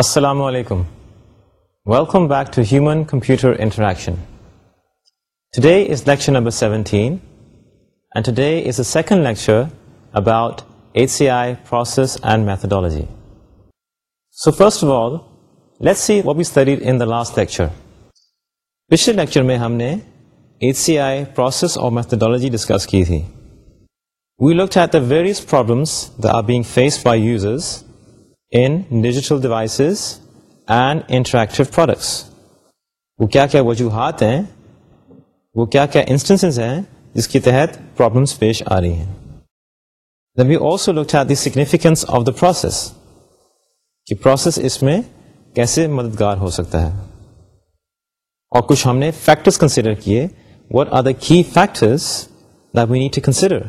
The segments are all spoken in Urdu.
السلام علیکم welcome back to human computer interaction today is lecture number seventeen and today is a second lecture about H C I process and methodology so first of all let see what last lecture پچھلے لیکچر میں ہم نے ایچ سی آئی پروسیس اور میتھڈالوجی ڈسکس کی تھی we look at the the various problems are being faced by users digital device and کیا وجوہات ہیں جس کے تحت پرابلمس پیش آ رہی ہیں آف دا پروسیس کہ پروسیس اس میں کیسے مددگار ہو سکتا ہے اور کچھ ہم نے کنسیڈر کیے what are the consider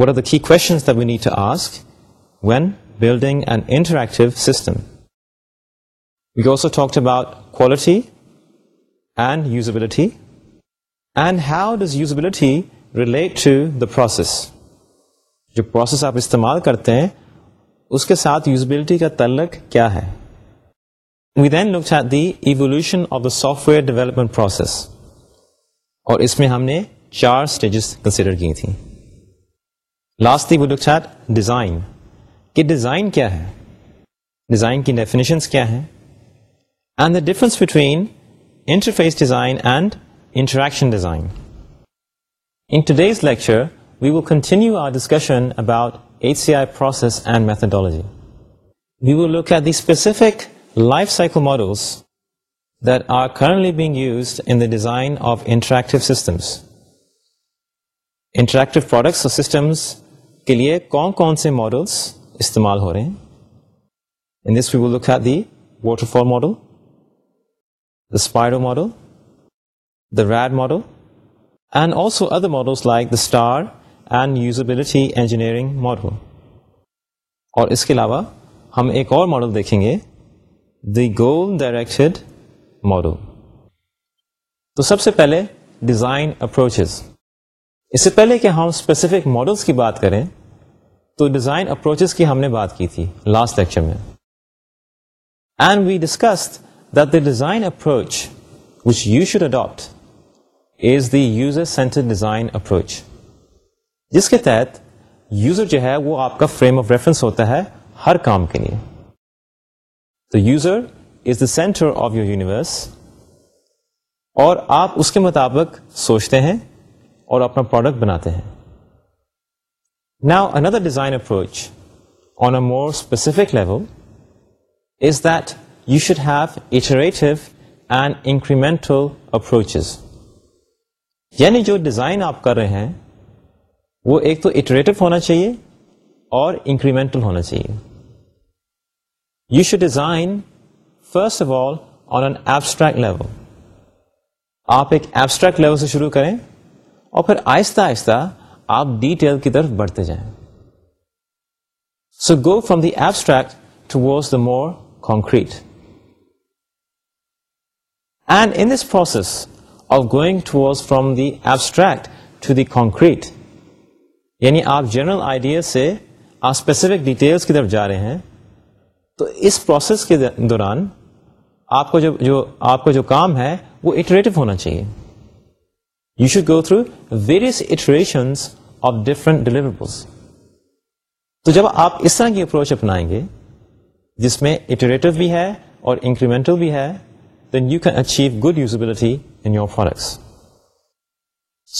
what are the key we need to ask when building and interest to talk about quality and usability and how does usability relate to the process جو پروسیس آپ استعمال کرتے ہیں اس کے ساتھ یوزبلٹی کا تعلق کیا ہے we then look at the evolution of the software development process اور اس میں ہم نے چار اسٹیجز کنسیڈر کی تھیں lastly we look at design کہ ڈیزائن کیا ہے ڈیزائن کی ڈیفینیشن کیا ہے difference between interface design and interaction design in lecture we will continue our discussion about H C I process and methodology we will look at the specific life cycle models that are currently being used in design of interactive systems interactive products اور سسٹمس کے لیے کون کون سے ماڈلس استعمال ہو رہے ہیں we will look at the waterfall model the spiral model the RAD model and also other models like the star and usability engineering model اور اس کے علاوہ ہم ایک اور ماڈل دیکھیں گے دی گول ڈائریکٹڈ ماڈل تو سب سے پہلے ڈیزائن اپروچز اس سے پہلے کہ ہم اسپیسیفک ماڈلس کی بات کریں تو ڈیزائن اپروچز کی ہم نے بات کی تھی لاسٹ لیکچر میں and we discuss the design approach which you should adapt is the user centre design approach جس کے تحت یوزر جو ہے وہ آپ کا فریم آف ریفرنس ہوتا ہے ہر کام کے لیے the user is the centre of your universe اور آپ اس کے مطابق سوچتے ہیں اور اپنا پروڈکٹ بناتے ہیں another design approach on a more specific level is that you should have iterative and incremental approach یعنی جو ڈیزائن آپ کر رہے ہیں وہ ایک تو اٹریٹو ہونا چاہیے اور انکریمنٹل ہونا چاہیے you should design first of all on an abstract level آپ ایک ایبسٹریکٹ لیول سے شروع کریں اور پھر آہستہ آہستہ آپ ڈیٹیل کی طرف بڑھتے جائیں so go from the abstract to the more concrete and in this process of going to from the abstract to the concrete یعنی آپ جنرل آئیڈیا سے آپ اسپیسیفک ڈیٹیلس کی طرف جا رہے ہیں تو اس پروسیس کے دوران آپ کو جو آپ کو جو کام ہے وہ اٹریٹو ہونا چاہیے ش go through various iteration of different deliveries تو جب آپ اس طرح کی اپروچ اپنائیں گے جس میں اٹریٹو بھی ہے اور انکریمنٹل بھی ہے then you can achieve good usability in your forex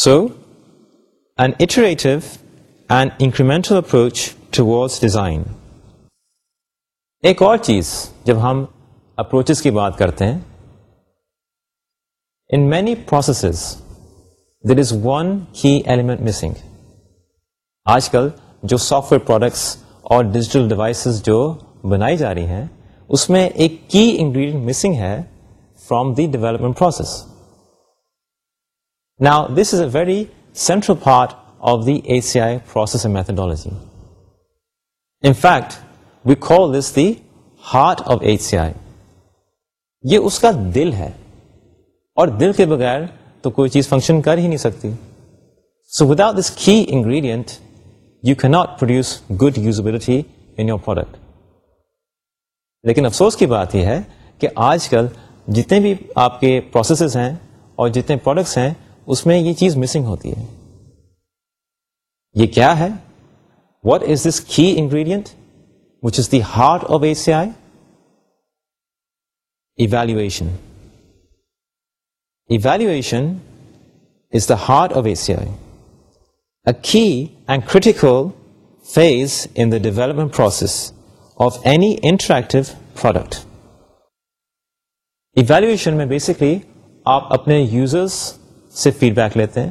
so an iterative and incremental approach towards design ایک اور چیز جب ہم اپروچز کی بات کرتے ہیں in many processes there is one he element missing آج کل جو سافٹ ویئر پروڈکٹس اور ڈیجیٹل ڈیوائسز جو بنائی جا رہی ہیں اس میں ایک کی انگریڈینٹ مسنگ ہے from the development process now this is a very central part of the A C I process and methodology in fact we call this the heart of A C I یہ اس کا دل ہے اور دل کے بغیر تو کوئی چیز فنکشن کر ہی نہیں سکتی سو without this key ingredient you can not produce good usability in your product لیکن افسوس کی بات یہ ہے کہ آج کل جتنے بھی آپ کے پروسیسز ہیں اور جتنے پروڈکٹس ہیں اس میں یہ چیز مسنگ ہوتی ہے یہ کیا ہے what is this key ingredient which is the heart of A C I evaluation evaluation is the heart of ایشیائی and critical phase in the development process of any interactive product evaluation میں بیسکلی آپ اپنے یوزرس سے فیڈ بیک لیتے ہیں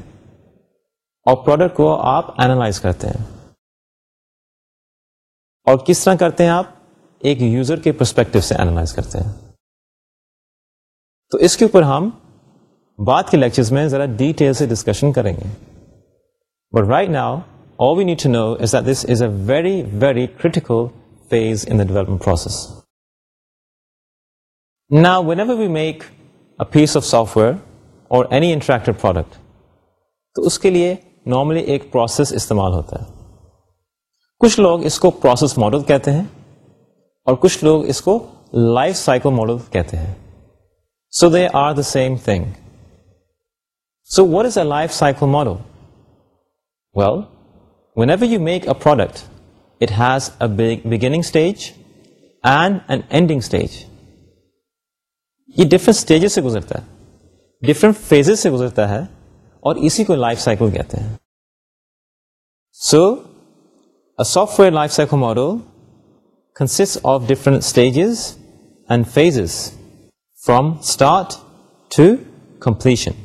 اور پروڈکٹ کو آپ اینالائز کرتے ہیں اور کس طرح کرتے ہیں آپ ایک یوزر کے پرسپیکٹو سے اینالائز کرتے ہیں تو اس کے اوپر ہم بعد کے لیکچرز میں ذرا ڈیٹیل سے ڈسکشن کریں گے but right now all we need to is this is a very very critical phase in development process نا we make piece of software اور اینی انٹریکٹ پروڈکٹ تو اس کے لیے نارملی ایک پروسیس استعمال ہوتا ہے کچھ لوگ اس کو پروسیس ماڈل کہتے ہیں اور کچھ لوگ اس کو لائف سائیکل ماڈل کہتے ہیں so they are the same thing so what is a life cycle مارو well whenever you make a product it has beginning stage and an ending stage یہ ڈفرنٹ اسٹیجز سے گزرتا ہے ڈفرنٹ فیزز سے گزرتا ہے اور اسی کو لائف سائیکل کہتے ہیں so a software life cycle model consist of different stages and phases from start to completion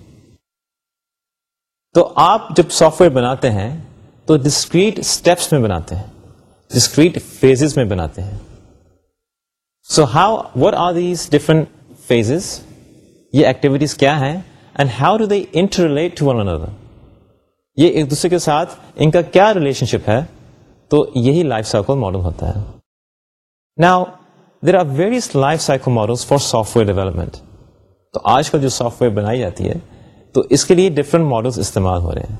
تو آپ جب سافٹ ویئر بناتے ہیں تو ڈسکریٹ اسٹیپس میں بناتے ہیں ڈسکریٹ فیزز میں بناتے ہیں so how what are these different phases یہ ایکٹیویٹیز کیا ہیں and how do they inter relate to one اندر یہ ایک دوسرے کے ساتھ ان کا کیا ریلیشن شپ ہے تو یہی لائف سائیکل ماڈل ہوتا ہے نا there are various life cycle model for software development تو آج کل جو سافٹ ویئر بنائی جاتی ہے تو اس کے لیے ڈفرینٹ ماڈلس استعمال ہو رہے ہیں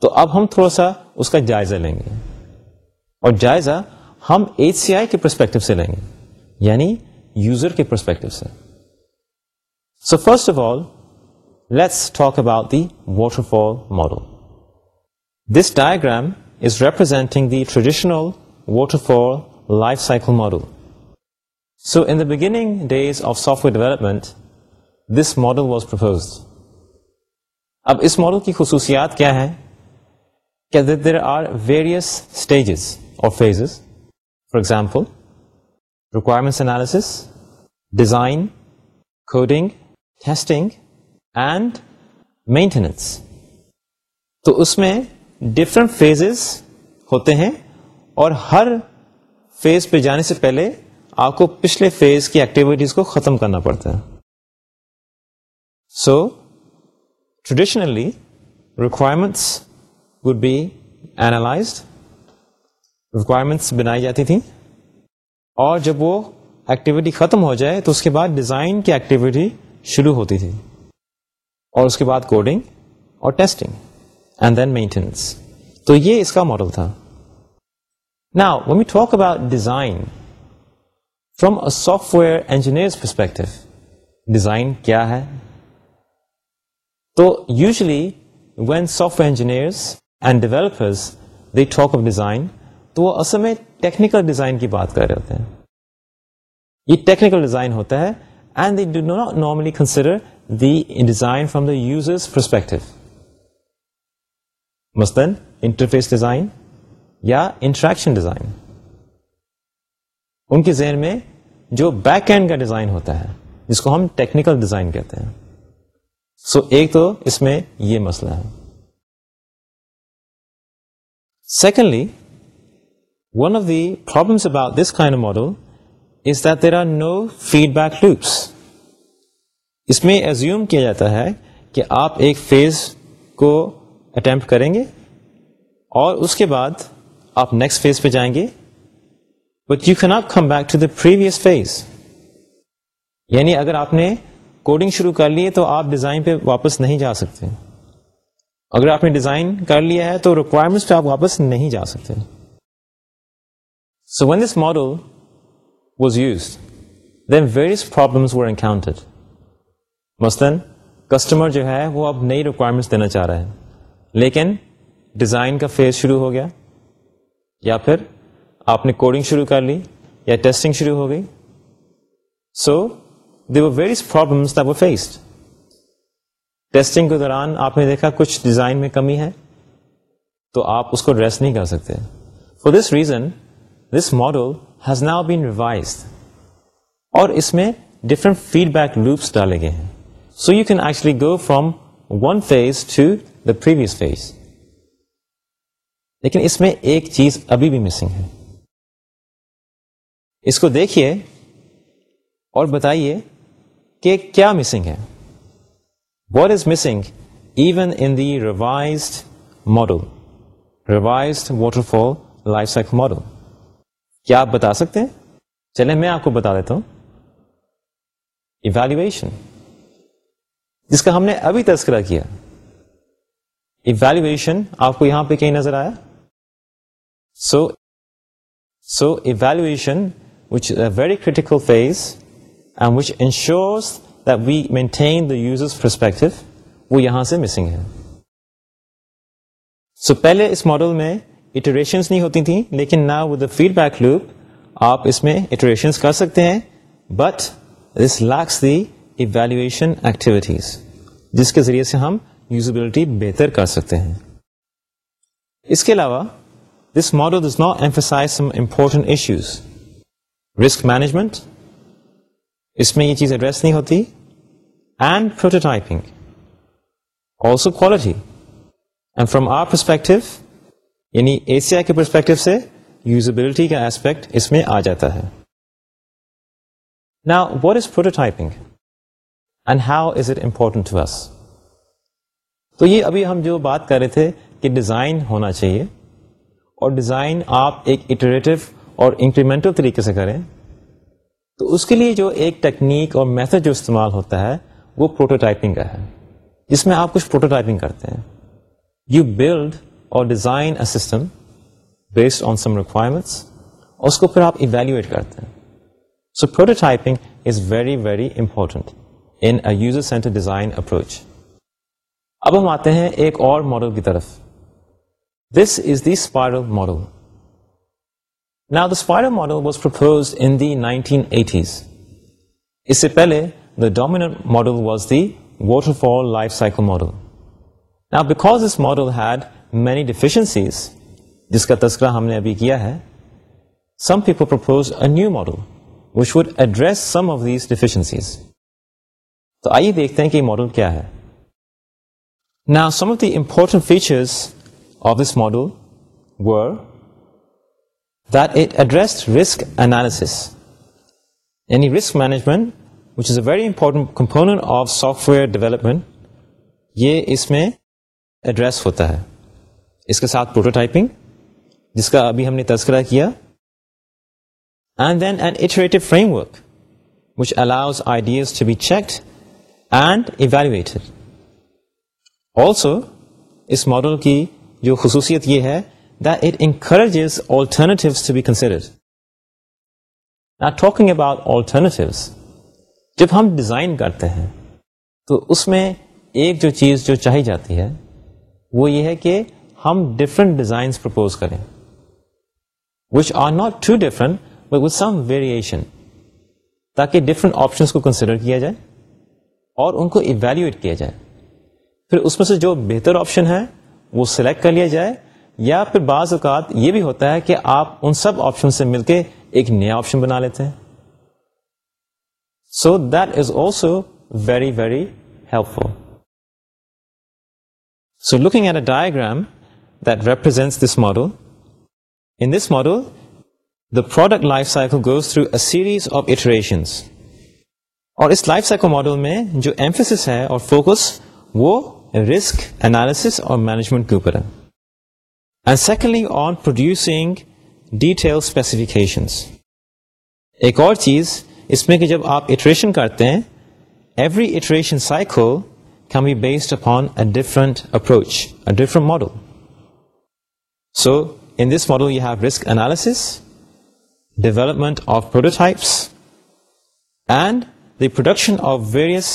تو اب ہم تھوڑا سا اس کا جائزہ لیں گے اور جائزہ ہم ایچ سی آئی کے پرسپیکٹو سے لیں گے یعنی یوزر کے پرسپیکٹو سے so first of all let's talk about the waterfall model this diagram is representing the traditional waterfall life cycle model so in the beginning days of software development this model was پر اب اس ماڈل کی خصوصیات کیا ہے کہ دیر آر ویریس اسٹیجز اور phases for example requirements analysis design coding testing and maintenance تو اس میں ڈفرنٹ فیزز ہوتے ہیں اور ہر فیز پہ جانے سے پہلے آپ کو پچھلے فیز کی ایکٹیویٹیز کو ختم کرنا پڑتا ہے so so, traditionally requirements would be analyse requirements بنائی جاتی تھیں اور جب وہ ایکٹیویٹی ختم ہو جائے تو اس کے بعد ڈیزائن کی ایکٹیویٹی شروع ہوتی تھی اور اس کے بعد کوڈنگ اور ٹیسٹنگ اینڈ دین مینٹیننس تو یہ اس کا ماڈل تھا نا we may talk about design from a software engineer perspective design کیا ہے تو usually when software engineers and developers they talk of design تو وہ اصل میں ٹیکنیکل ڈیزائن کی بات کر رہے ہوتے ہیں یہ ٹیکنیکل ڈیزائن ہوتا ہے and they do not normally consider the design from the this perspective مثلاً انٹرفیس ڈیزائن یا انٹریکشن ڈیزائن ان کے ذہن میں جو بیک اینڈ کا ڈیزائن ہوتا ہے جس کو ہم ٹیکنیکل ڈیزائن کہتے ہیں سو ایک تو اس میں یہ مسئلہ ہے secondly one of the problems about this model is no feedback loops اس میں ایزیوم کیا جاتا ہے کہ آپ ایک فیز کو اٹمپٹ کریں گے اور اس کے بعد آپ نیکسٹ فیز پہ جائیں گے but you can not come back to the previous phase یعنی اگر آپ نے کوڈنگ شروع کر لیے تو آپ ڈیزائن پہ واپس نہیں جا سکتے اگر آپ نے ڈیزائن کر لیا ہے تو ریکوائرمنٹس پہ آپ واپس نہیں جا سکتے so when this model was used then various problems were encountered مثلاً کسٹمر جو ہے وہ اب نئی ریکوائرمنٹس دینا چاہ رہا ہے لیکن ڈیزائن کا فیز شروع ہو گیا یا پھر آپ نے کوڈنگ شروع کر لی یا ٹیسٹنگ شروع ہو گئی so we various problems the we faced testing کے دوران آپ نے دیکھا کچھ ڈیزائن میں کمی ہے تو آپ اس کو ڈریس نہیں کر سکتے for this reason this model has now been revised اور اس میں ڈفرنٹ فیڈ بیک لوپس ڈالے گئے ہیں so you can actually go from one phase to the previous phase لیکن اس میں ایک چیز ابھی بھی مسنگ ہے اس کو دیکھیے اور بتائیے کہ کیا مسنگ ہے what is missing even in the revised model revised waterfall life cycle model کیا آپ بتا سکتے ہیں چلیں میں آپ کو بتا دیتا ہوں ایویلویشن جس کا ہم نے ابھی تذکرہ کیا ایویلویشن آپ کو یہاں پہ کہیں نظر آیا so so evaluation which a very critical phase and which ensures that we maintain the users perspective وہ یہاں سے مسنگ ہے سو پہلے اس ماڈل میں اٹریشنس نہیں ہوتی تھیں لیکن نہ with the feedback loop آپ اس میں اٹریشنس کر سکتے ہیں but this leaks the evaluation activities جس کے ذریعے سے ہم یوزبلٹی بہتر کر سکتے ہیں اس کے علاوہ this model does not emphasize some important issues risk management اس میں یہ چیز ایڈریس نہیں ہوتی and quality typing also our perspective یعنی آئی کے پرسپیکٹو سے یوزبلٹی کا ایسپیکٹ اس میں آ جاتا ہے نا what is prototyping typing and how is it important to us تو یہ ابھی ہم جو بات کر رہے تھے کہ ڈیزائن ہونا چاہیے اور ڈیزائن آپ ایک اٹریٹو اور انکریمنٹل طریقے سے کریں تو اس کے لیے جو ایک ٹیکنیک اور میتھڈ جو استعمال ہوتا ہے وہ پروٹو ٹائپنگ کا ہے جس میں آپ کچھ پروٹو ٹائپنگ کرتے ہیں یو بلڈ اور design a system based on some requirements اور اس کو پھر آپ ایویلویٹ کرتے ہیں so prototyping is very very important in user centre design approach اب ہم آتے ہیں ایک اور ماڈل کی طرف this is the spiral model model was کا تذکرہ ہم نے ابھی کیا ہے some people propose a new model which would address some of these deficiencies تو آئیے دیکھتے ہیں کہ یہ ماڈل کیا ہے نا some of the important features of this model were very important component of software development یہ اس میں ایڈریس ہوتا ہے اس کے ساتھ پروٹوٹائپنگ جس کا ابھی ہم نے تذکرہ کیا ماڈل کی جو خصوصیت یہ ہے that it encourages alternatives to be considered. Now talking about alternatives, جب ہم ڈیزائن کرتے ہیں تو اس میں ایک جو چیز جو چاہی جاتی ہے وہ یہ ہے کہ ہم ڈفرنٹ ڈیزائنس پرپوز کریں which are not too different but with some variation تاکہ ڈفرنٹ آپشنس کو کنسیڈر کیا جائے اور ان کو ایویلویٹ کیا جائے پھر اس میں سے جو بہتر آپشن ہے وہ سلیکٹ کر لیا جائے یا پھر بعض اوقات یہ بھی ہوتا ہے کہ آپ ان سب آپشن سے مل کے ایک نیا آپشن بنا لیتے ہیں so that is also very very helpful so looking at a diagram that represents this model in this model the product life cycle goes through a series of iteration اور اس لائف سائیکل ماڈل میں جو امفیس ہے اور فوکس وہ رسک انالیس اور مینجمنٹ کے اوپر ہے and secondly on producing detail specifications ایک اور چیز اس میں کہ جب آپ اٹریشن کرتے ہیں every iteration cycle can be based upon a different approach a different model so in this model you have risk analysis development of prototypes and the production of various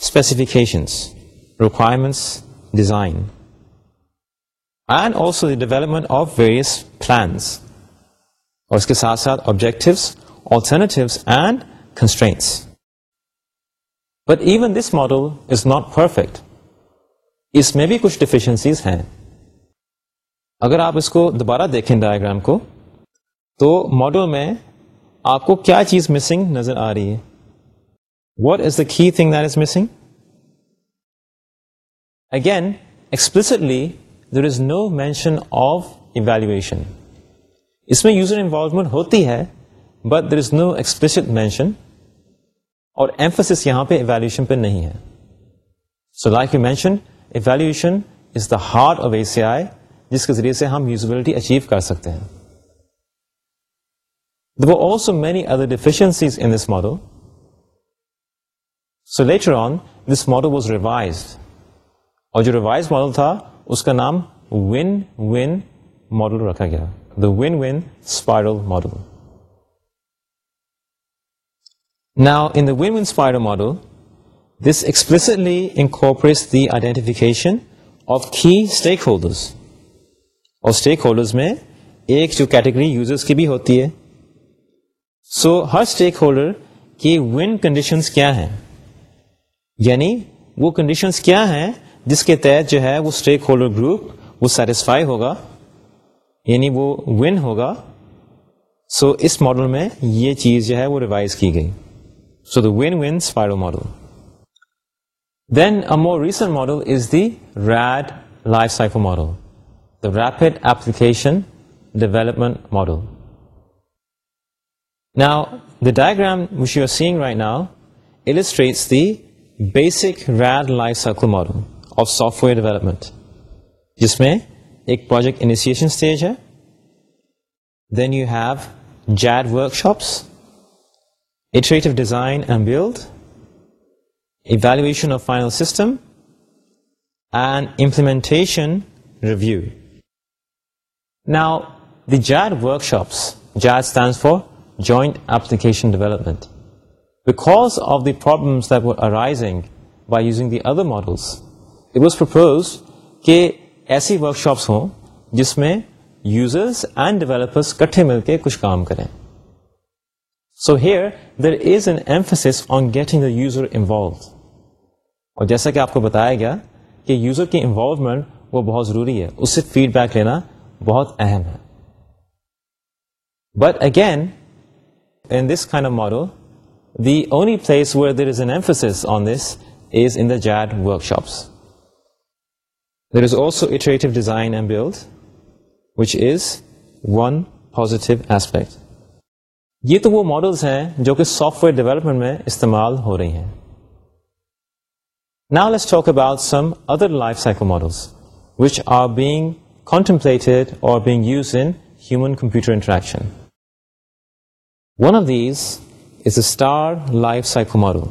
specifications requirements design and also the development of various plans اور اس کے ساتھ ساتھ objectives alternate and but even this model is not perfect اس میں بھی کچھ ڈیفیشنسیز ہیں اگر آپ اس کو دوبارہ دیکھیں ڈایا کو تو ماڈل میں آپ کو کیا چیز مسنگ نظر آ رہی ہے what is the key thing that is missing again explicitly there is no mention of evaluation اس میں یوزر انوالومنٹ ہوتی ہے but there is no explicit mention اور ایمفسس یہاں پہ ایویلویشن پہ نہیں ہے so like you mention evaluation is the heart of A C I جس کے ذریعے سے ہم یوزبلٹی اچیو کر سکتے ہیں were also many other deficiencies in this model. So later on, this model was revised. اور جو ریوائز ماڈل تھا اس کا نام ون ون ماڈل رکھا گیا the win win spiral model نا اسپائرل ماڈل دس ایکسپلسلی ایکسپریسلیپریٹس the identification of key stakeholders اور اسٹیک ہولڈر میں ایک جو کیٹیگری یوزرس کی بھی ہوتی ہے سو so, ہر اسٹیک ہولڈر کی ون کنڈیشن کیا ہیں یعنی وہ کنڈیشن کیا ہیں جس کے تحت جو ہے وہ اسٹیک ہولڈر گروپ وہ سیٹسفائی ہوگا یعنی وہ ون ہوگا سو اس ماڈل میں یہ چیز جو ہے وہ ریوائز کی گئی so the win win spiral model then a more recent model is the RAD life سائفو model the rapid application development model now the diagram which you are seeing right now الیسٹریٹ the basic RAD life cycle model of software development جس میں ایک پروجیکٹ انیشیشن اسٹیج ہے then you have JAD workshops iterative design and build evaluation of final system and implementation review now the JAD workshops JAD stand for joint application development because of the problems problem arising by using the other models it was propose کہ ایسی ورکشاپس ہوں جس میں یوزرس اینڈ ڈیولپرس کٹھے مل کے کچھ کام کریں so here there is an emphasis on getting the user involve اور جیسا کہ آپ کو بتایا گیا کہ یوزر کی انوالومنٹ وہ بہت ضروری ہے اس سے فیڈ بیک لینا بہت اہم ہے but again in this of model the only place where there is an emphasis on this is in the JAD workshops there is also iterate design and build which is one positive aspect یہ تو وہ ماڈلز ہیں جو کہ سافٹ ویئر ڈیولپمنٹ میں استعمال ہو رہی ہیں نال اب آٹ some other life cycle models which are being contemplated اور being use in human computer interaction one of these is a star life cycle model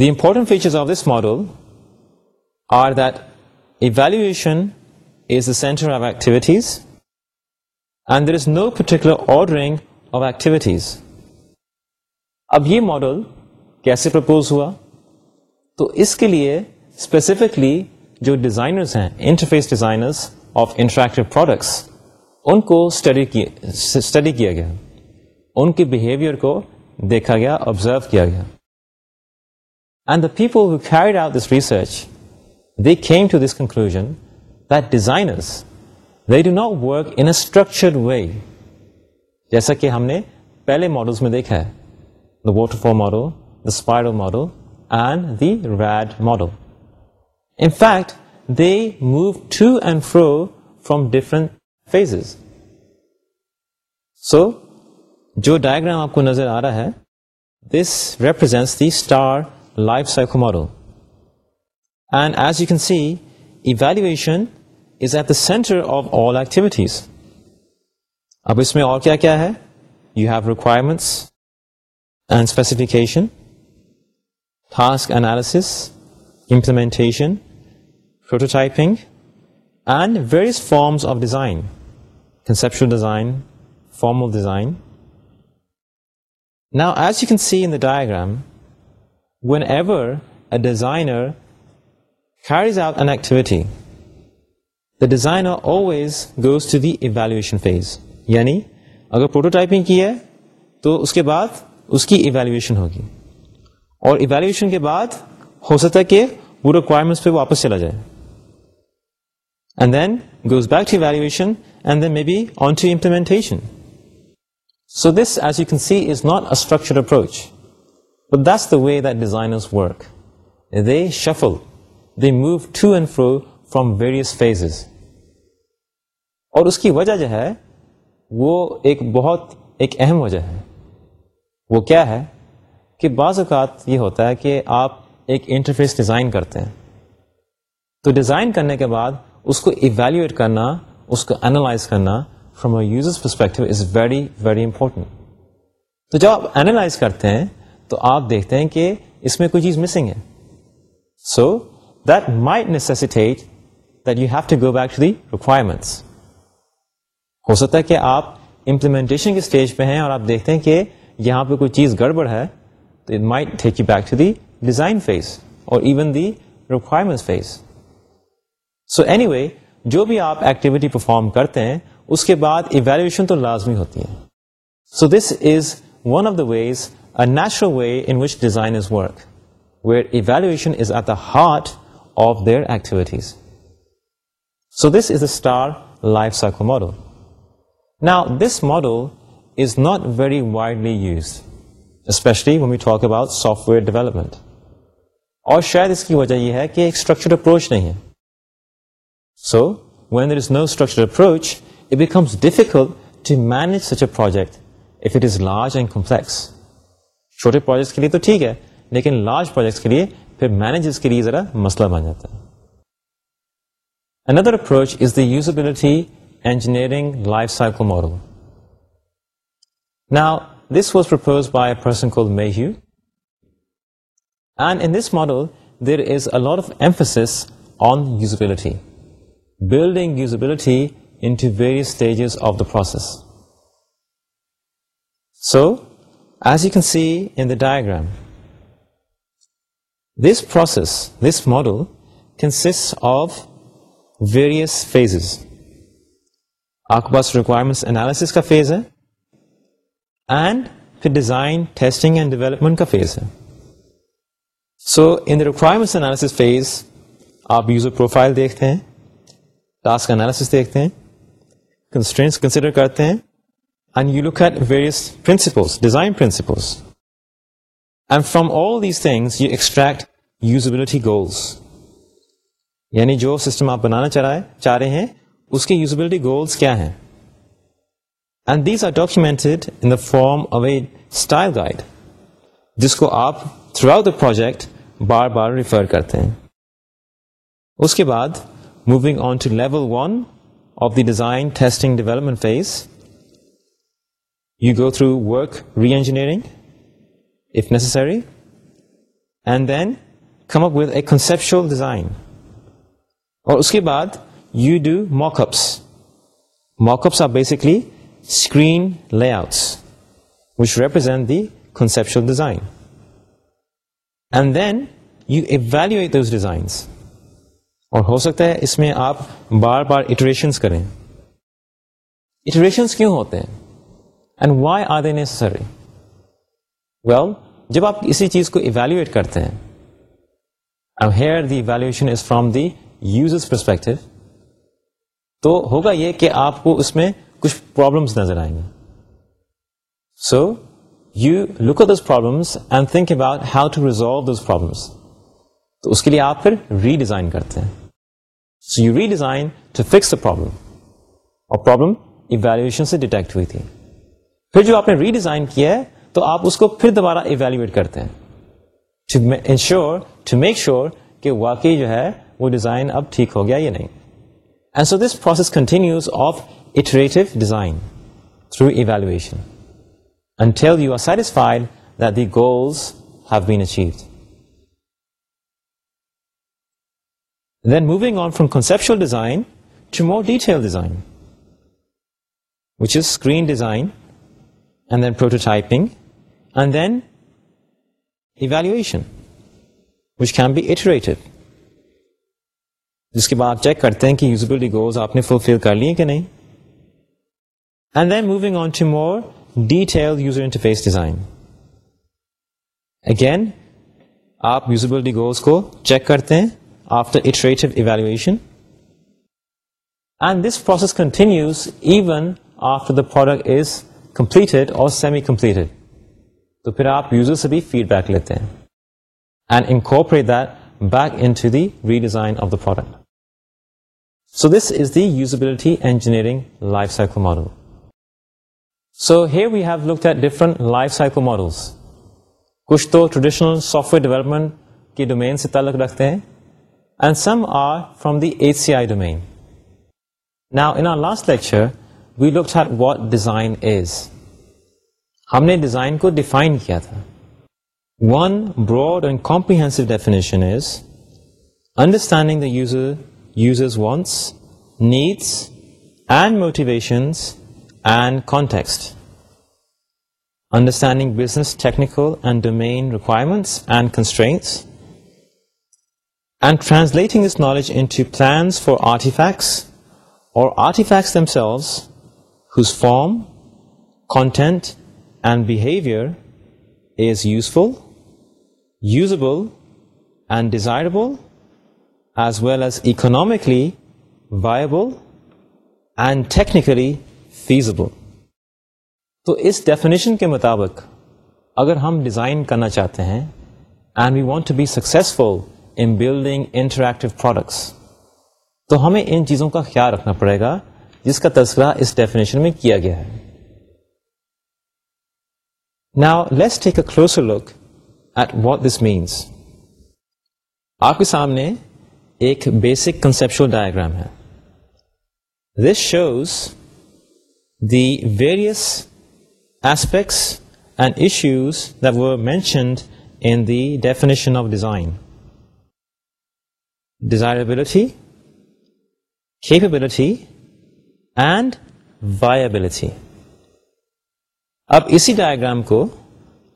the important features of this model are that evaluation is a centre of activities and there is no particular ordering of activities اب یہ ماڈل کیسے پرپوز ہوا تو اس کے لیے اسپیسیفکلی جو ڈیزائنرز ہیں interface designers of interactive products ان کو اسٹڈی کیا گیا ان کے بیہیویئر کو دیکھا گیا آبزرو کیا گیا and the people who carried out this research conclude that designers they do not work in structured way جیسا کہ ہم نے پہلے ماڈلس میں دیکھا ہے the waterfall model the spiral model and the RAD model in fact they move to and fro from different phases so جو ڈائگرام آپ کو نظر آ رہا ہے this represents the star life cycle model and as you can see evaluation is at the centre of all activities اب اس میں اور کیا کیا ہے you have requirements and specification task analysis implementation فوٹو and various forms of design conceptual design formal design now as you can see in the diagram whenever a designer ڈیزائنشن فیز یعنی اگر فوٹو کی ہے تو اس کے بعد اس کی ایویلویشن ہوگی اور ایویلویشن کے بعد ہو سکتا ہے کہ وہ ریکوائرمنٹس پہ واپس چلا جائے and then goes back to evaluation and then may be on to implementation so this as you can see is not a structure approach this the way that designers work they shuffle they move to and fro from various phases اور اس کی وجہ جو ہے وہ ایک بہت ایک اہم وجہ ہے وہ کیا ہے کہ بعض اوقات یہ ہوتا ہے کہ آپ ایک انٹرفیس ڈیزائن کرتے ہیں تو ڈیزائن کرنے کے بعد اس کو ایویلیویٹ کرنا اس کو انالائز کرنا from a users perspective is very very important تو جب آپ انالائز کرتے ہیں تو آپ دیکھتے ہیں کہ اس میں کوئی چیز مسنگ ہے سو so, ریکوائرمنٹس ہو سکتا ہے کہ آپ امپلیمنٹیشن کے اسٹیج پہ ہیں اور آپ دیکھتے ہیں کہ یہاں پہ کوئی چیز گڑبڑ ہے تو it might take you back to the design phase اور even the requirement phase so anyway جو بھی آپ ایکٹیویٹی پرفارم کرتے ہیں اس کے بعد ایویلویشن تو لازمی ہوتی ہے so this is one of the ways a natural way in which design is work where evaluation is at the heart of the activities so this is a model where development اور شاید اس کی وجہ یہ ہے project if it is large and complex چھوٹے پروجیکٹس کے لیے تو ٹھیک ہے لیکن لارج پروجیکٹس کے لیے پھر مینیجز کے لیے ذرا مسئلہ بن جاتا ہے اندر approach is the usability engineering life cycle model now this was propose by person may پر and in this model there is a lot of emphasis on usability building usability in to various stages of the process so as you can see in the diagram this process this model consists of various phases آپ کے پاس ریکوائرمنٹس اینالس کا فیز ہے and design testing and development کا فیز ہے so in the requirements analysis phase آپ یوزر پروفائل دیکھتے ہیں ٹاسک انالس دیکھتے ہیں کنسٹرنس کنسیڈر کرتے ہیں and you look head various principles design principles and from all these thing you extract usability goals یعنی جو سسٹم آپ بنانا چاہ رہے چاہ رہے ہیں اس کے یوزبلٹی گولس کیا ہیں and these are in the form of a style guide جس کو آپ تھرو آؤٹ دا پروجیکٹ بار بار ریفر کرتے ہیں اس کے بعد moving on to level one of the design testing development phase you go through work reengineering if necessary and then come up a conceptual design اور اس کے بعد you do mock up ups or basically screen layouts which represent the conceptual design and then you evaluate those designs اور ہو سکتا ہے اس میں آپ بار بار اٹریشنس کریں اٹریشنس کیوں ہوتے ہیں and why are they necessary well جب آپ اسی چیز کو ایویلویٹ کرتے ہیں اب here the evaluation is from the users perspective تو ہوگا یہ کہ آپ کو اس میں کچھ پرابلمس نظر آئیں گے so you look this problems and think about how to resolve problems تو اس کے لیے آپ پھر ری ڈیزائن کرتے ہیں so you redesign to fix the problem problem اور ایویلویشن سے ڈیٹیکٹ ہوئی تھی پھر جو آپ نے ری ڈیزائن کیا ہے تو آپ اس کو پھر دوبارہ ایویلویٹ کرتے ہیں to ensure to make sure کہ واقعی جو ہے وہ ڈیزائن اب ٹھیک ہو گیا یا نہیں and so this process continues of iterative design through evaluation until you are satisfied that the goals have been achieved then moving on from conceptual design to more detail design which is screen design and then prototyping and then evaluation جس کے بعد آپ چیک کرتے ہیں کہ یوزبلٹی گولز آپ نے فلفل کر لیے کہ نہیں and then moving on to more detail user interface design again آپ یوزبلٹی گولز کو چیک کرتے ہیں after iterative evaluation and this process continues even after the product is completed اور سیمی کمپلیٹڈ تو پھر آپ یوزر سے بھی فیڈ بیک لیتے ہیں اینڈ ان کو so this is دیبلٹی engineering so he view look different life cycle models کچھ تو ٹریڈیشنل سافٹ ویئر ڈیولپمنٹ کے ڈومین سے تعلق رکھتے ہیں ہم نے ڈیزائن کو ڈیفائن کیا تھا One broad and comprehensive definition is understanding the user's wants, needs, and motivations, and context. Understanding business, technical, and domain requirements and constraints, and translating this knowledge into plans for artifacts or artifacts themselves whose form, content, and behavior is useful usable and desirable as well as economically viable and technically feasible تو اس ڈیفینیشن کے مطابق اگر ہم ڈیزائن کرنا چاہتے ہیں and want want be successful in building interactive products تو ہمیں ان چیزوں کا خیال رکھنا پڑے گا جس کا تذکرہ اس ڈیفینیشن میں کیا گیا ہے نا let's take a closer look what this means آپ کے سامنے ایک بیسک کنسپشل ڈائگرام ہے this shows the various aspects and issues that we mentioned in the definition of design desirability شیپلٹی and viability اب اسی ڈائگرام کو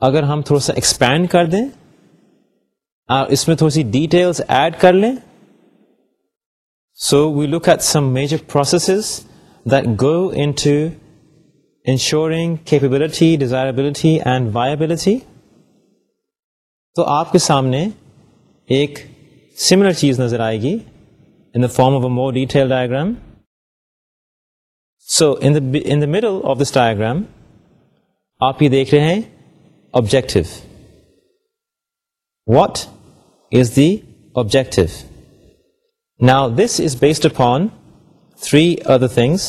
اگر ہم تھوڑا سا ایکسپینڈ کر دیں اس میں تھوڑی سی ڈیٹیلس ایڈ کر لیں so we look at some major processes that go in to ensuring capability desirability and viability تو آپ کے سامنے ایک سملر چیز نظر آئے گی in the form of a more detail diagram so in the middle of this diagram آپ یہ دیکھ رہے ہیں objective what is the objective now this is based on three other things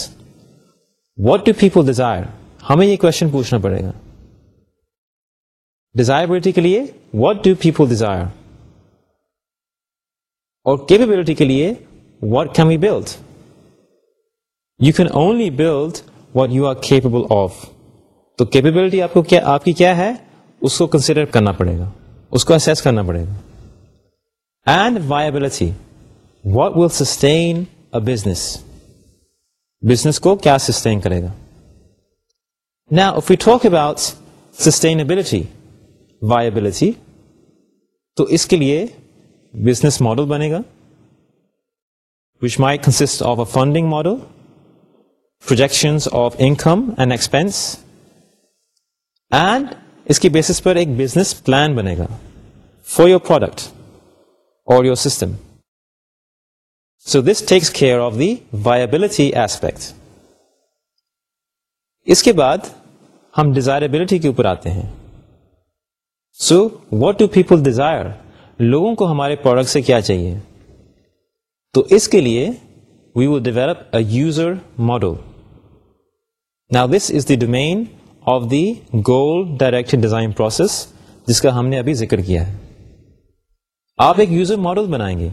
what do people desire ہمیں یہ کوشچن پوچھنا پڑے گا ڈیزائربلٹی کے لیے واٹ ڈو پیپل ڈیزائر اور کیپبلٹی کے لیے what can be build you can only build what you are capable of تو کیپیبلٹی آپ کو کیا آپ کی کیا ہے اس کو کنسیڈر کرنا پڑے گا اس کو اسیس کرنا پڑے گا and viability what will sustain a business business کو کیا سسٹین کرے گا نا if you talk about sustainability viability تو اس کے لیے بزنس ماڈل بنے گا which may consist of a funding model projection of income and expense and اس کی بیسس پر ایک بزنس پلان بنے گا فور یور پروڈکٹ اور your system so this takes care of the viability aspect اس کے بعد ہم ڈیزائربلٹی کے اوپر آتے ہیں so what do people desire لوگوں کو ہمارے پروڈکٹ سے کیا چاہیے تو اس کے لیے we will develop a user model now this is the domain of goal goal directed design process جس کا ہم نے ابھی ذکر کیا ہے آپ ایک یوزر ماڈل بنائیں گے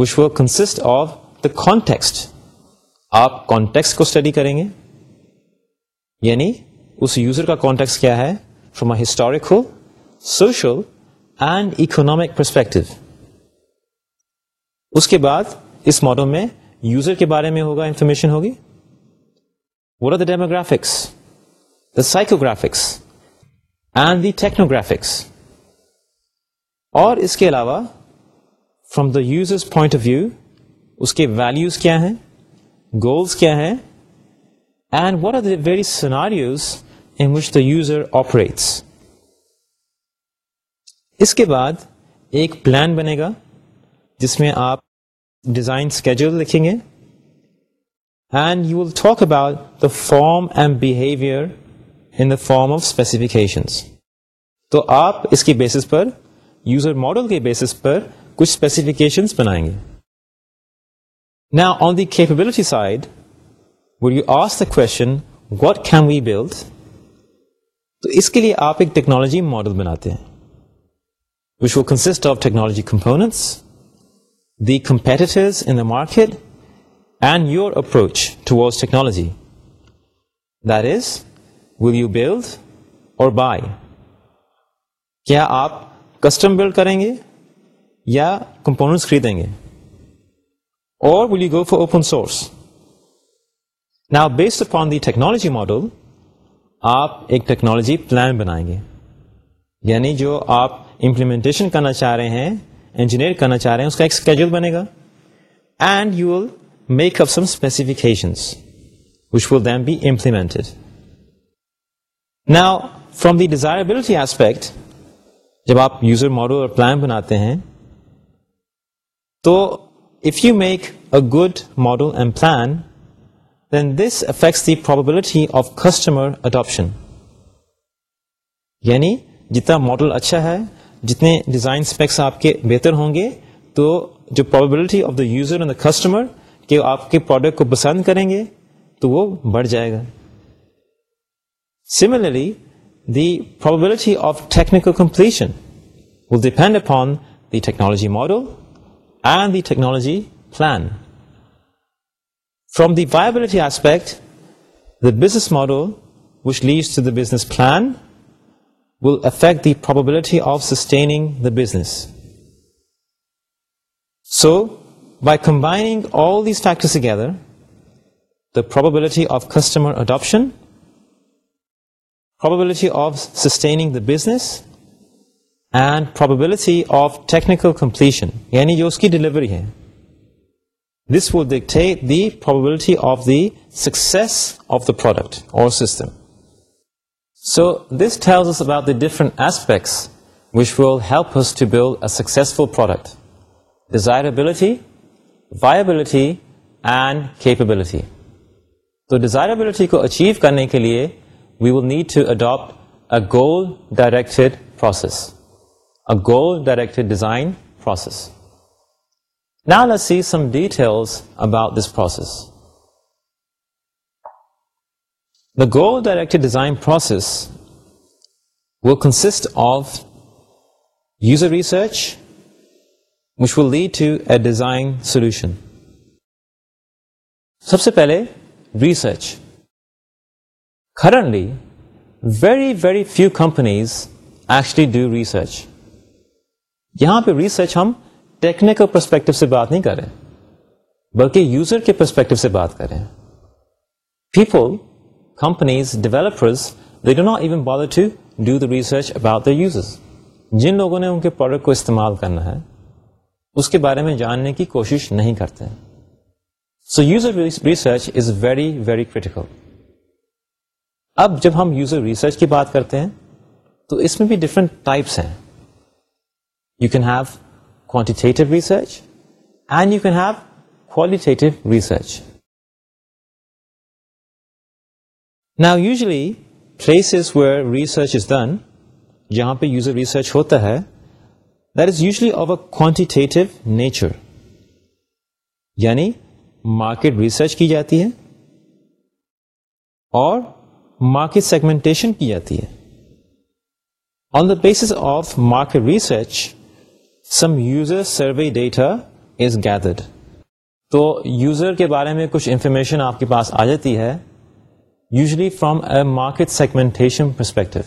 which consist of the context آپ کانٹیکس کو اسٹڈی کریں گے یعنی اس یوزر کا کانٹیکس کیا ہے from a historical social and economic perspective اس کے بعد اس ماڈل میں یوزر کے بارے میں ہوگا انفارمیشن ہوگی what are the demographics psychographics and the technographics اور اس کے علاوہ from the user point of view اس کے ویلوز کیا ہیں گولس کیا ہیں and what are the very سناری in which the user operates اس کے بعد ایک پلان بنے گا جس میں آپ ڈیزائن اسکیج لکھیں گے and you will talk about the form and behaviour in the form of specifications تو آپ اس کے بیسس پر یوزر ماڈل کے بیسس پر کچھ اسپیسیفکیشنس بنائیں گے نا on the capability side you ask the question what can we build تو اس کے لیے آپ ایک ٹیکنالوجی ماڈل بناتے ہیں consist of consist of technology competitors the the in market and your approach to technology is, will you build اور بائی کیا آپ کسٹم بلڈ کریں گے یا کمپوننٹس خریدیں گے اور will you go for open source نا based upon the technology model آپ ایک ٹیکنالوجی پلان بنائیں گے یعنی جو آپ امپلیمنٹیشن کرنا چاہ رہے ہیں انجینئر کرنا چاہ رہے ہیں اس کا ایک اسکیڈول بنے گا and you will make up some specifications which will then be implemented نا فرام دی ڈیزائربلٹی ایسپیکٹ جب آپ یوزر ماڈل اور پلان بناتے ہیں تو if you make a good model and plan then this affects the probability of customer adoption یعنی جتنا ماڈل اچھا ہے جتنے ڈیزائن اسپیکس آپ کے بہتر ہوں گے تو جو probability of the user and the customer کہ آپ کے پروڈکٹ کو پسند کریں گے تو وہ بڑھ جائے گا Similarly, the probability of technical completion will depend upon the technology model and the technology plan. From the viability aspect, the business model, which leads to the business plan, will affect the probability of sustaining the business. So, by combining all these factors together, the probability of customer adoption of sustaining the بزنسبلٹی of technical completion یعنی جو اس کی ڈیلیوری ہے this ولیکلٹی of the success product اور different aspects which develop a successful product desirability viability and capability تو ڈیزائربلٹی کو اچیو کرنے کے لیے we will need to adapt a goal directed process a goal directed design process نال a see some details about this process goal directed design process consist of use a research which will lead to a design solution سب سے پہلے research very very few companies actually do research یہاں پہ ریسرچ ہم ٹیکنیکل پرسپیکٹو سے بات نہیں کریں بلکہ یوزر کے پرسپیکٹو سے بات کریں people companies developers they do not even bother to do the research about the users جن لوگوں نے ان کے پروڈکٹ کو استعمال کرنا ہے اس کے بارے میں جاننے کی کوشش نہیں کرتے so user research is very very critical اب جب ہم یوزر ریسرچ کی بات کرتے ہیں تو اس میں بھی ڈفرینٹ ٹائپس ہیں you can have quantitative research and you can have qualitative research usually places where research is done جہاں پہ یوزر ریسرچ ہوتا ہے that is of over quantitative nature یعنی مارکیٹ ریسرچ کی جاتی ہے اور مارکیٹ سیگمنٹیشن کی جاتی ہے on the base of market research some user survey data is gathered تو یوزر کے بارے میں کچھ انفارمیشن آپ کے پاس آ جاتی ہے usually from a market segmentation perspective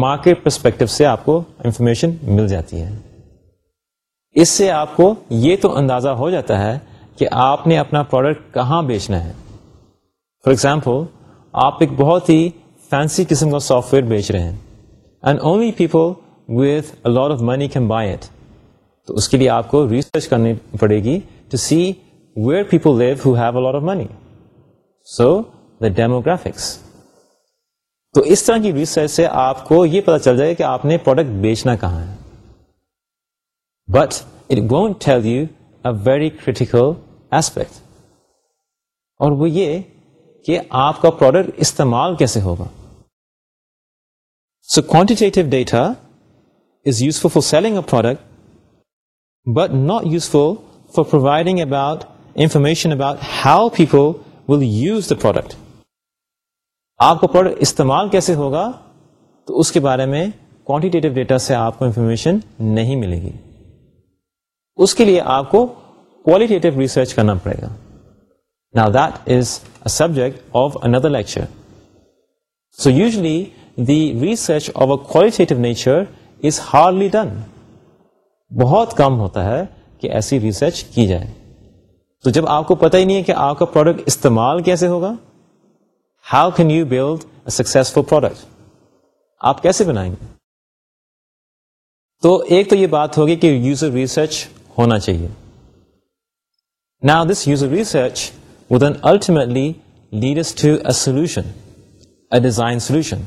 market perspective سے آپ کو انفارمیشن مل جاتی ہے اس سے آپ کو یہ تو اندازہ ہو جاتا ہے کہ آپ نے اپنا پروڈکٹ کہاں بیچنا ہے فار ایگزامپل آپ ایک بہت ہی فینسی قسم کا سافٹ ویئر بیچ رہے ہیں and only people with of money can buy it تو اس کے لیے آپ کو ریسرچ کرنی پڑے گی to see where people live who have lot of money so the demographics تو اس طرح کی ریسرچ سے آپ کو یہ پتا چل جائے کہ آپ نے پروڈکٹ بیچنا کہاں ہے but it won't heel you a very critical aspect اور وہ یہ کہ آپ کا پروڈکٹ استعمال کیسے ہوگا so quantitative data is useful for selling a product but not useful for providing about information about how people will use the product آپ کا پروڈکٹ استعمال کیسے ہوگا تو اس کے بارے میں کوانٹیٹیو ڈیٹا سے آپ کو انفارمیشن نہیں ملے گی اس کے لیے آپ کو کوالٹیٹیو ریسرچ کرنا پڑے گا research of آف اندر nature is ہارڈلی ڈن بہت کم ہوتا ہے کہ ایسی ریسرچ کی جائے تو جب آپ کو پتہ ہی نہیں ہے کہ آپ کا پروڈکٹ استعمال کیسے ہوگا how can you build a successful product آپ کیسے بنائیں گے تو ایک تو یہ بات ہوگی کہ یوزر ریسرچ ہونا چاہیے نا this user research will then ultimately lead us to a solution, a design solution.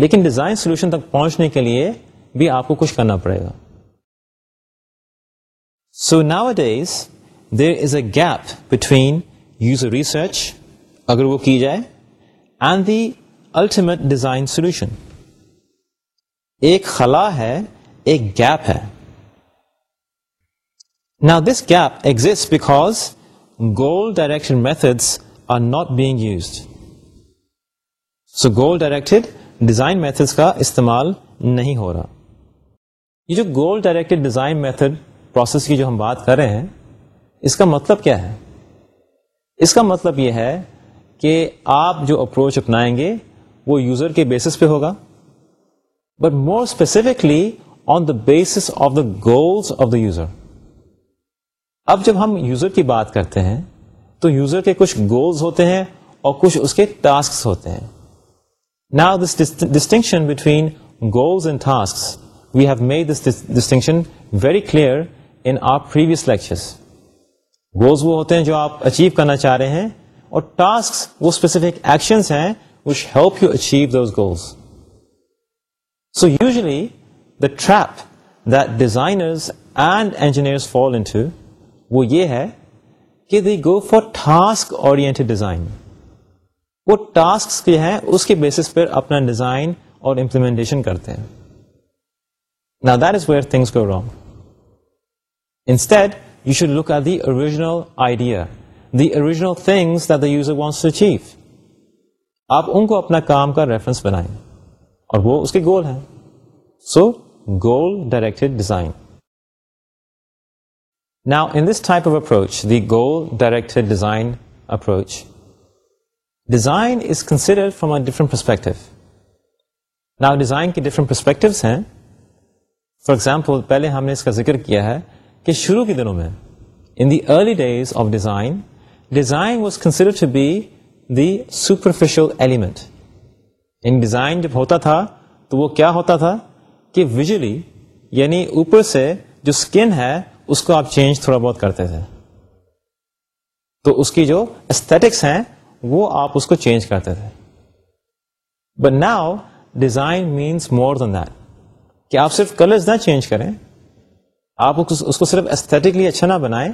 لیکن ڈیزائن سولوشن تک پہنچنے کے لیے بھی آپ کو کچھ کرنا پڑے گا so now days there is a gap between use research اگر وہ کی جائے and the ultimate design solution ایک خلا ہے ایک گیپ ہے نا this gap exit because goal directed methods are not being used so goal directed design methods کا استعمال نہیں ہو رہا یہ جو goal directed design method process کی جو ہم بات کر رہے ہیں اس کا مطلب کیا ہے اس کا مطلب یہ ہے کہ آپ جو اپروچ اپنائیں گے وہ یوزر کے بیسس پہ ہوگا but more specifically on the basis of the goals of the user اب جب ہم یوزر کی بات کرتے ہیں تو یوزر کے کچھ گولز ہوتے ہیں اور کچھ اس کے ٹاسک ہوتے ہیں نا this distinction between goals and task we have made this distinction very clear in our previous lectures goals وہ ہوتے ہیں جو آپ اچیو کرنا چاہ رہے ہیں اور ٹاسک وہ اسپیسیفک ایکشنس ہیں which help you achieve those goals so usually the trap designers and engineer fall in وہ یہ ہے کہ they go for task design وہ ٹاسک ہیں اس کے بیسس پر اپنا ڈیزائن اور امپلیمنٹیشن کرتے ہیں نا that is where things go wrong instead you should look at the original idea the original things the to achieve آپ ان کو اپنا کام کا ریفرنس بنائیں اور وہ اس کے گول ہیں so goal direct design now this type of approach the goal direct design کیا ہے کہ شروع کے دنوں میں in درلی days of design design was considered facial element in design جب ہوتا تھا تو وہ کیا ہوتا تھا کہ اس کو آپ چینج تھوڑا بہت کرتے تھے تو اس کی جو استھیٹکس ہیں وہ آپ اس کو چینج کرتے تھے بٹ نا design means more than that کہ آپ صرف کلرز نہ چینج کریں آپ اس کو صرف استھیٹکلی اچھا نہ بنائیں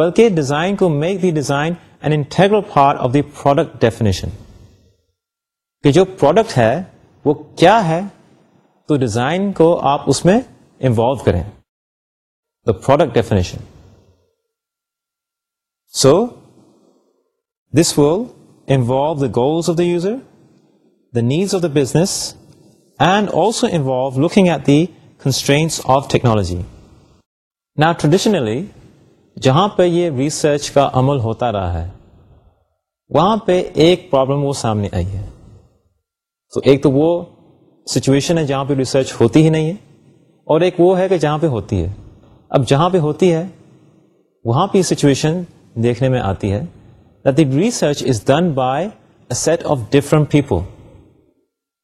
بلکہ ڈیزائن کو make the design part of the product definition کہ جو پروڈکٹ ہے وہ کیا ہے تو ڈیزائن کو آپ اس میں انوالو کریں product definition. So this will involve the goals of the user the needs of the business and also involve looking at the constraints of technology نا ٹریڈیشنلی جہاں پہ یہ ریسرچ کا عمل ہوتا رہا ہے وہاں پہ ایک پرابلم وہ سامنے آئی ہے تو ایک تو وہ سچویشن ہے جہاں پہ ریسرچ ہوتی ہی نہیں ہے اور ایک وہ ہے کہ جہاں پہ ہوتی ہے اب جہاں پہ ہوتی ہے وہاں پہ سچویشن دیکھنے میں آتی ہے research is done by set of different people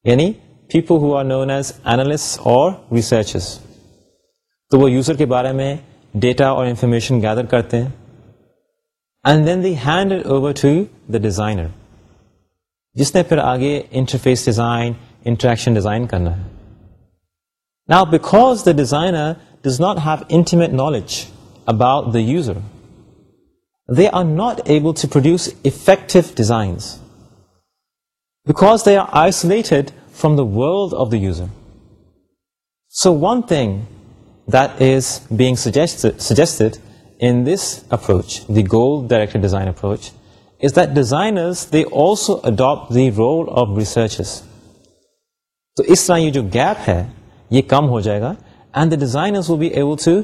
یعنی user ہو بارے میں ڈیٹا اور انفارمیشن گیدر کرتے ہیں and then they hand over to the designer جس نے پھر آگے انٹرفیس ڈیزائن انٹریکشن ڈیزائن کرنا ہے نا because the designer does not have intimate knowledge about the user they are not able to produce effective design because they are isolated from the world of the user so one thing that is being suggest suggested in this approach the goal direct design approach is that designers they also adapt the role of research تو اس طرح یہ جو گیپ ہے یہ کم ہو جائے گا and the design اٹھر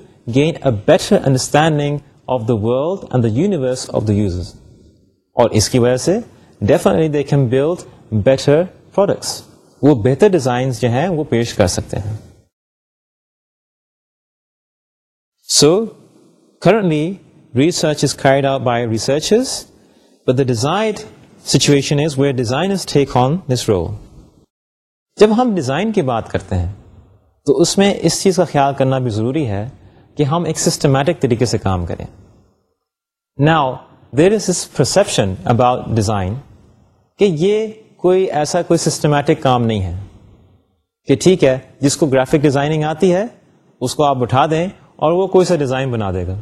understanding of the world Anders اور اس کی وجہ سے ڈیف بیٹر پروڈکٹس وہ بہتر ڈیزائن جو ہیں وہ پیش کر سکتے ہیں so currently research by research situation جب ہم ڈیزائن کی بات کرتے ہیں تو اس میں اس چیز کا خیال کرنا بھی ضروری ہے کہ ہم ایک سسٹمیٹک طریقے سے کام کریں ناؤ دیر از اس پرسپشن اباؤٹ ڈیزائن کہ یہ کوئی ایسا کوئی سسٹمیٹک کام نہیں ہے کہ ٹھیک ہے جس کو گرافک ڈیزائننگ آتی ہے اس کو آپ اٹھا دیں اور وہ کوئی سا ڈیزائن بنا دے گا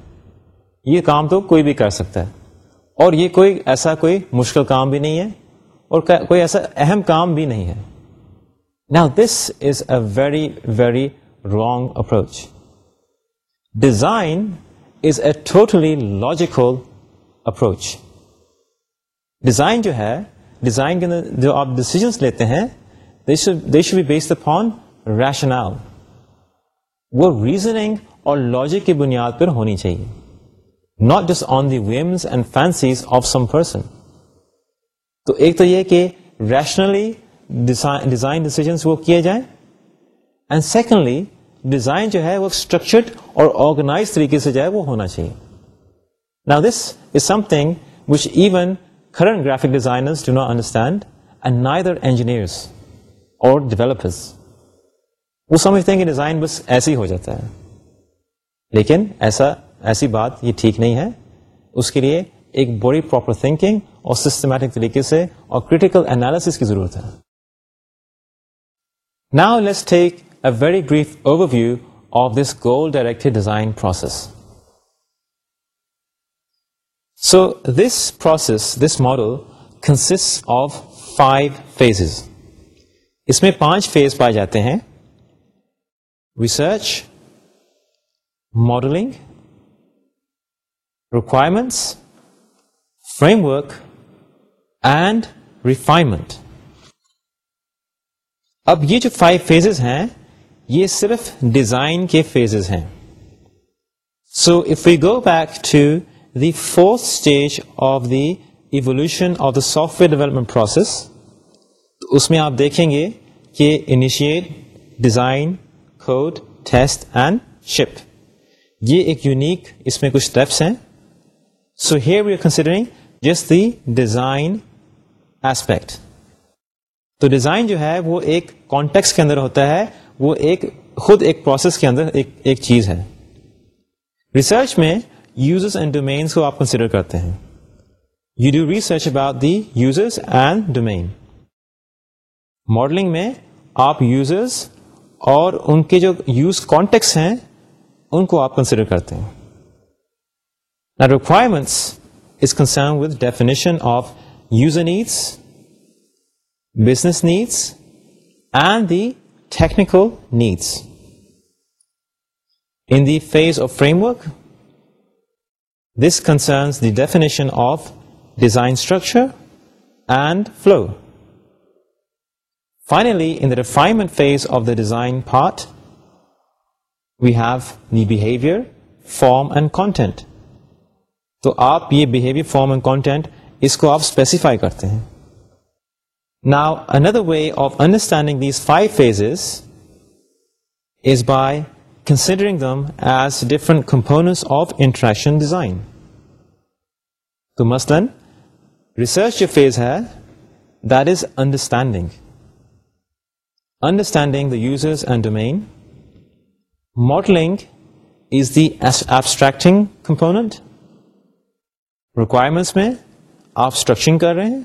یہ کام تو کوئی بھی کر سکتا ہے اور یہ کوئی ایسا کوئی مشکل کام بھی نہیں ہے اور کوئی ایسا اہم کام بھی نہیں ہے this is a very very wrong approach design is a totally logical approach design جو ہے ڈیزائن کے جو آپ ڈیسیز لیتے ہیں دیش بیسڈ فون ریشنل وہ ریزننگ اور لاجک کی بنیاد پر ہونی چاہیے not just on the whims and fancies of some person تو ایک تو یہ کہ ریشنلی ڈیزائن ڈسیزنس وہ کیے جائیں اینڈ سیکنڈلی ڈیزائن جو ہے وہ اسٹرکچرڈ اور آرگنائز طریقے سے جو ہے وہ ہونا چاہیے نا this is something which even current graphic do not understand neither engineers اور ڈیولپرز وہ سمجھتے ہیں کہ ڈیزائن بس ایسے ہی ہو جاتا ہے لیکن ایسا ایسی بات یہ ٹھیک نہیں ہے اس کے لیے ایک بڑی پراپر تھنکنگ اور سسٹمیٹک طریقے سے اور کریٹیکل انالیس کی ضرورت ہے now let's take a very brief overview of this directed design design process so this process this model consist of five phases اس میں پانچ فیز پائے جاتے ہیں research modelling requirements framework and refinement اب یہ جو فائیو فیزز ہیں یہ صرف ڈیزائن کے فیزز ہیں so if we go back to the fourth stage of the evolution of the software development process تو اس میں آپ دیکھیں گے کہ initiate design code test and ship یہ ایک یونیک اس میں کچھ اسٹیپس ہیں so here we are considering just the design aspect تو ڈیزائن جو ہے وہ ایک کانٹیکس کے اندر ہوتا ہے وہ ایک خود ایک پروسیس کے اندر ایک ایک چیز ہے ریسرچ میں یوزرس اینڈ ڈومینس کو آپ کنسیڈر کرتے ہیں you do research about the users and domain modelling میں آپ یوزرس اور ان کے جو یوز کانٹیکس ہیں ان کو آپ کنسیڈر کرتے ہیں requirements is concern with definition of user needs business needs and the technical needs in the phase of framework this concerns the definition of design structure and flow finally in the refine phase of the design part we have نی بہیویئر فارم اینڈ کانٹینٹ تو آپ یہ بہیوئر فارم اینڈ کانٹینٹ اس کو آپ اسپیسیفائی کرتے ہیں ناؤ اندر way of understanding these five phases is by considering them as different component of interaction design مسلم ریسرچ جو فیز ہے that is understanding understanding the یوزز and domain modelling is the abstracting component requirements میں آپسٹرکچرنگ کر رہے ہیں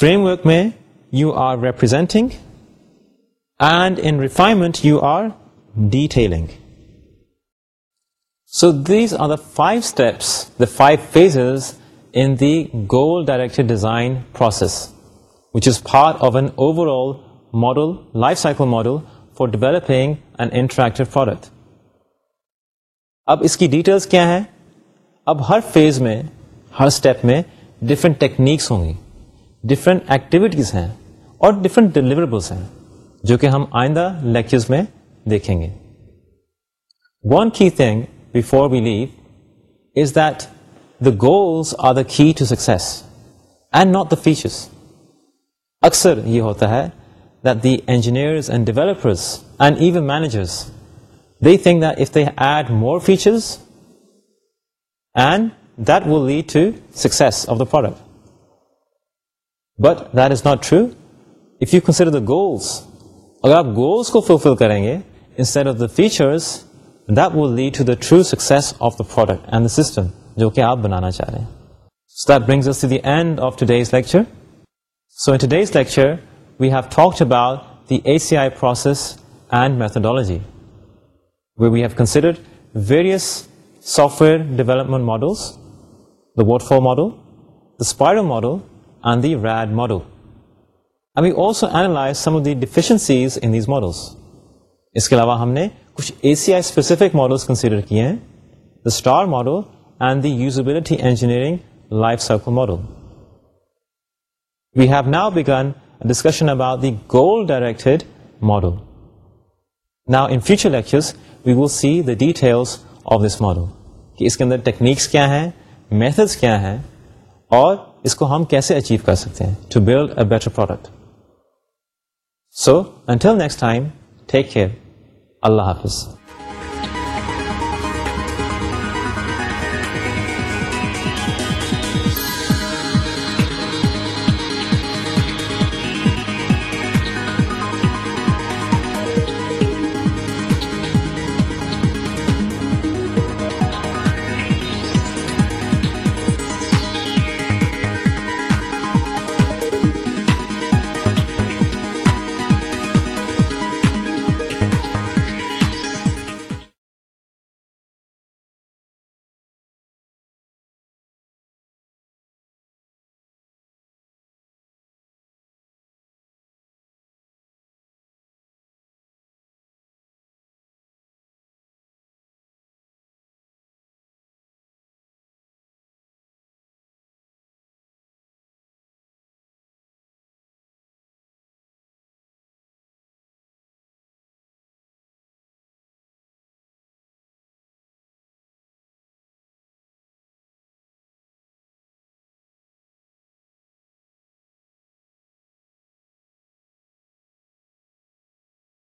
فریم ورک میں you are representing and in refinement you are detailing so these are the five steps the five phases in the goal direct design process which is for of an overall model life cycle model for developing and interact for اب اس کی ڈیٹیلس کیا ہے اب ہر فیز میں ہر اسٹیپ میں ڈفرنٹ ٹیکنیکس ہوں گی ڈفرینٹ ایکٹیویٹیز ہیں اور ڈفرینٹ ڈلیوریبلس ہیں جو کہ ہم آئندہ لیکچرز میں دیکھیں گے one key thing before we leave is that the goals are the key to success and not the features اکثر یہ ہوتا ہے that the engineers and developers and even managers they think that if they add more features and that will lead to success of the product but this not true if you consider goals اگر آپ گولس کو فلفل کریں گے instead of the future through success of the product جو کہ آپ بنانا چاہ رہے ہیں end of lecture so day we have talk about the ایسی آئی process and methodology we we have consider various software development models the waterfall model the spiral model و ریڈ ماڈو اینال ماڈلسک ماڈلسرٹی engineer we have now been discussion about the goal direct مارو نا فیوچر اس کے اندر ٹیکنیکس کیا ہیں میتھڈس کیا ہیں اور اس کو ہم کیسے اچیو کر سکتے ہیں to build a better product so until next time take care اللہ حافظ